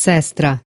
Sestra.